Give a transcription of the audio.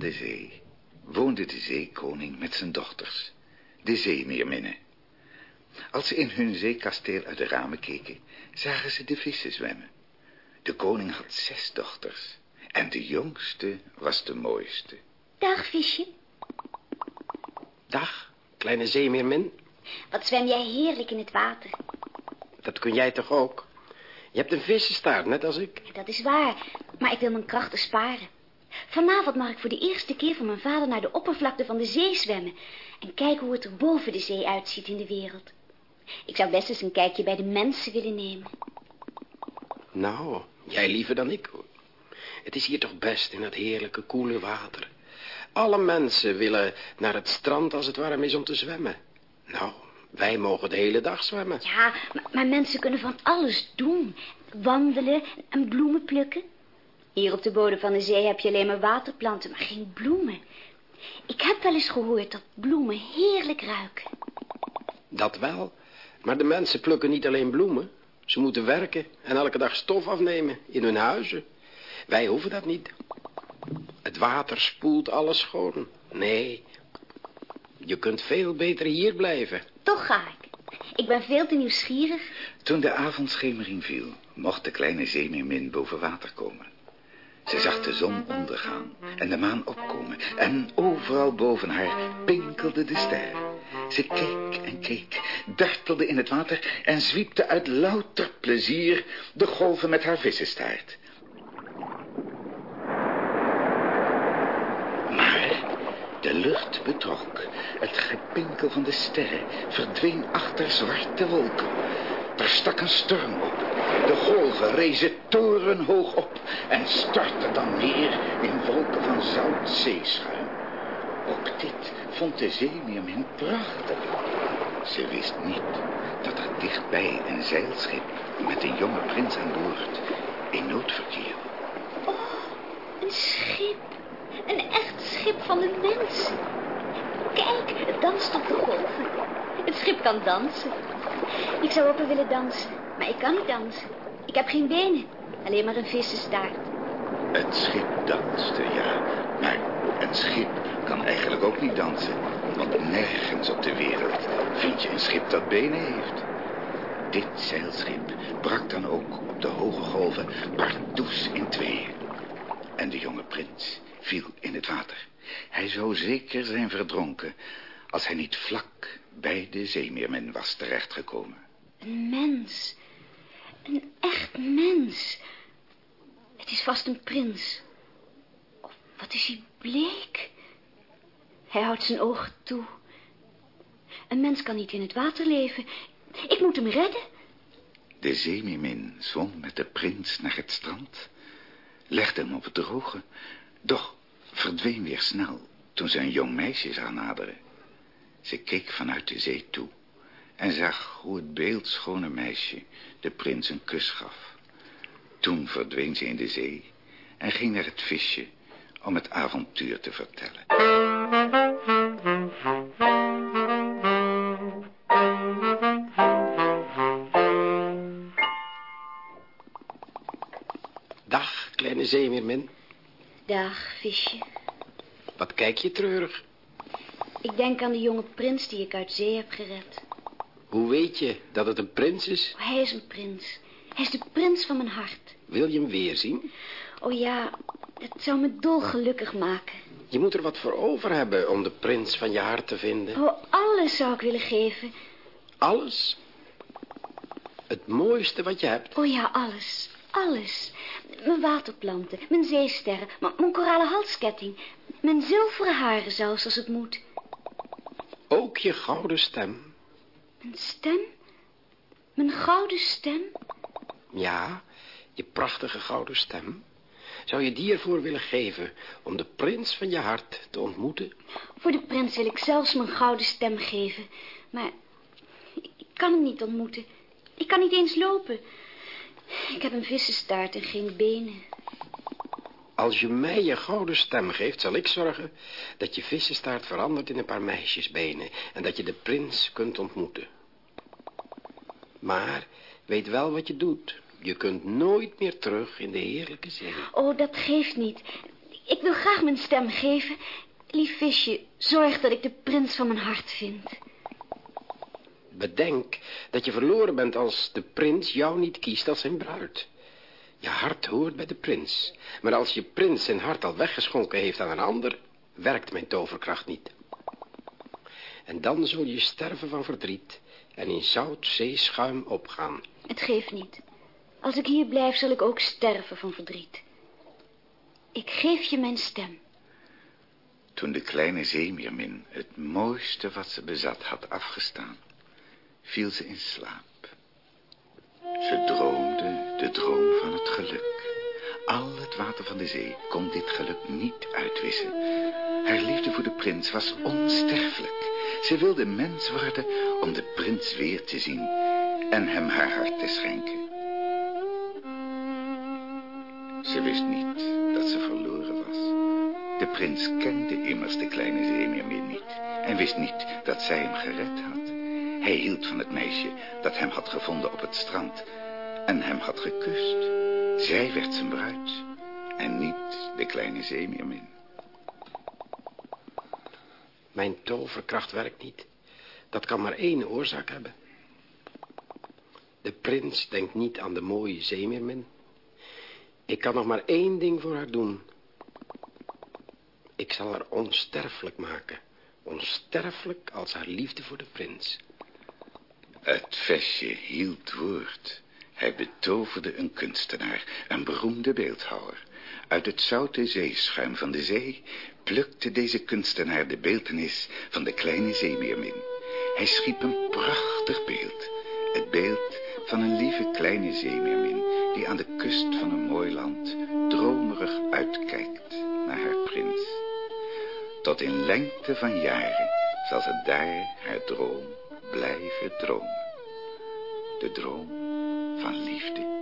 de zee woonde de zeekoning met zijn dochters, de zeemeerminnen. Als ze in hun zeekasteel uit de ramen keken, zagen ze de vissen zwemmen. De koning had zes dochters en de jongste was de mooiste. Dag, visje. Dag, kleine zeemeermin. Wat zwem jij heerlijk in het water. Dat kun jij toch ook? Je hebt een vissenstaart, net als ik. Dat is waar, maar ik wil mijn krachten sparen. Vanavond mag ik voor de eerste keer van mijn vader naar de oppervlakte van de zee zwemmen... en kijken hoe het er boven de zee uitziet in de wereld. Ik zou best eens een kijkje bij de mensen willen nemen. Nou, jij liever dan ik, hoor. Het is hier toch best in dat heerlijke, koele water. Alle mensen willen naar het strand als het warm is om te zwemmen. Nou, wij mogen de hele dag zwemmen. Ja, maar, maar mensen kunnen van alles doen. Wandelen en bloemen plukken. Hier op de bodem van de zee heb je alleen maar waterplanten, maar geen bloemen. Ik heb wel eens gehoord dat bloemen heerlijk ruiken. Dat wel. Maar de mensen plukken niet alleen bloemen. Ze moeten werken en elke dag stof afnemen in hun huizen. Wij hoeven dat niet. Het water spoelt alles schoon. Nee, je kunt veel beter hier blijven. Toch ga ik. Ik ben veel te nieuwsgierig. Toen de avondschemering viel, mocht de kleine zeemeermin boven water komen. Ze zag de zon ondergaan en de maan opkomen. En overal boven haar pinkelde de ster. Ze keek en keek, dartelde in het water... en zwiepte uit louter plezier de golven met haar vissenstaart. Maar de lucht betrok. Het gepinkel van de sterren verdween achter zwarte wolken. Stak een storm op. De golven rezen torenhoog op en stortten dan neer in wolken van zout zeeschuim. Ook dit vond de zeemeermin prachtig. Ze wist niet dat er dichtbij een zeilschip met een jonge prins aan boord in nood verkeerde. Oh, een schip. Een echt schip van de mens. Kijk, het danst op de golven. Het schip kan dansen. Ik zou ook wel willen dansen, maar ik kan niet dansen. Ik heb geen benen, alleen maar een vissenstaart. Het schip danste, ja. Maar een schip kan eigenlijk ook niet dansen. Want nergens op de wereld vind je een schip dat benen heeft. Dit zeilschip brak dan ook op de hoge golven pardoes in tweeën. En de jonge prins viel in het water. Hij zou zeker zijn verdronken als hij niet vlak bij de zeemeermin was terechtgekomen. Een mens. Een echt mens. Het is vast een prins. Oh, wat is hij bleek. Hij houdt zijn ogen toe. Een mens kan niet in het water leven. Ik moet hem redden. De zeemeermin zwom met de prins naar het strand, legde hem op het droge, doch verdween weer snel toen ze een jong meisje zag naderen. Ze keek vanuit de zee toe en zag hoe het beeldschone meisje de prins een kus gaf. Toen verdween ze in de zee en ging naar het visje om het avontuur te vertellen. Dag, kleine zeemeermin. Dag, visje. Wat kijk je treurig? Ik denk aan de jonge prins die ik uit zee heb gered. Hoe weet je dat het een prins is? Oh, hij is een prins. Hij is de prins van mijn hart. Wil je hem weer zien? Oh ja, het zou me dolgelukkig maken. Je moet er wat voor over hebben om de prins van je hart te vinden. Oh, alles zou ik willen geven. Alles? Het mooiste wat je hebt? Oh ja, alles. Alles. Mijn waterplanten, mijn zeesterren, mijn koralen halsketting. Mijn zilveren haren zelfs, als het moet. Ook je gouden stem? Mijn stem? Mijn gouden stem? Ja, je prachtige gouden stem. Zou je die ervoor willen geven om de prins van je hart te ontmoeten? Voor de prins wil ik zelfs mijn gouden stem geven. Maar ik kan hem niet ontmoeten. Ik kan niet eens lopen. Ik heb een vissenstaart en geen benen. Als je mij je gouden stem geeft, zal ik zorgen dat je vissenstaart verandert in een paar meisjesbenen en dat je de prins kunt ontmoeten. Maar weet wel wat je doet. Je kunt nooit meer terug in de heerlijke zee. Oh, dat geeft niet. Ik wil graag mijn stem geven. Lief visje, zorg dat ik de prins van mijn hart vind. Bedenk dat je verloren bent als de prins jou niet kiest als zijn bruid. Je hart hoort bij de prins. Maar als je prins zijn hart al weggeschonken heeft aan een ander... werkt mijn toverkracht niet. En dan zul je sterven van verdriet... en in zout zeeschuim opgaan. Het geeft niet. Als ik hier blijf, zal ik ook sterven van verdriet. Ik geef je mijn stem. Toen de kleine zeemeermin het mooiste wat ze bezat had afgestaan... viel ze in slaap. Ze droomde droom van het geluk. Al het water van de zee kon dit geluk niet uitwissen. Haar liefde voor de prins was onsterfelijk. Ze wilde mens worden om de prins weer te zien en hem haar hart te schenken. Ze wist niet dat ze verloren was. De prins kende immers de kleine zeemeermin niet en wist niet dat zij hem gered had. Hij hield van het meisje dat hem had gevonden op het strand en hem had gekust. Zij werd zijn bruid en niet de kleine zeemeermin. Mijn toverkracht werkt niet. Dat kan maar één oorzaak hebben. De prins denkt niet aan de mooie zeemeermin. Ik kan nog maar één ding voor haar doen. Ik zal haar onsterfelijk maken. Onsterfelijk als haar liefde voor de prins. Het vestje hield woord. Hij betoverde een kunstenaar, een beroemde beeldhouwer. Uit het zoute zeeschuim van de zee plukte deze kunstenaar de beeltenis van de kleine zeemeermin. Hij schiep een prachtig beeld. Het beeld van een lieve kleine zeemeermin die aan de kust van een mooi land dromerig uitkijkt naar haar prins. Tot in lengte van jaren zal ze daar haar droom blijven dromen. De droom van liefde.